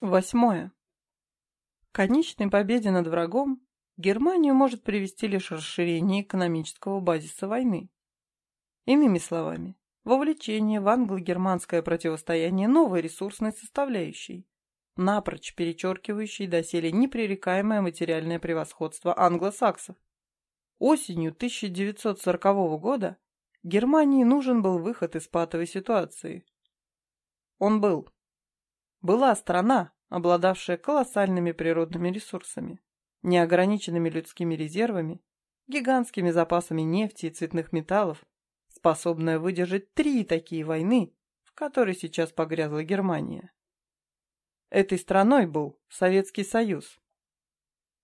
Восьмое. К конечной победе над врагом Германию может привести лишь расширение экономического базиса войны. Иными словами, вовлечение в англо-германское противостояние новой ресурсной составляющей, напрочь перечеркивающей доселе непререкаемое материальное превосходство англосаксов. Осенью 1940 года Германии нужен был выход из патовой ситуации. Он был. Была страна, обладавшая колоссальными природными ресурсами, неограниченными людскими резервами, гигантскими запасами нефти и цветных металлов, способная выдержать три такие войны, в которой сейчас погрязла Германия. Этой страной был Советский Союз,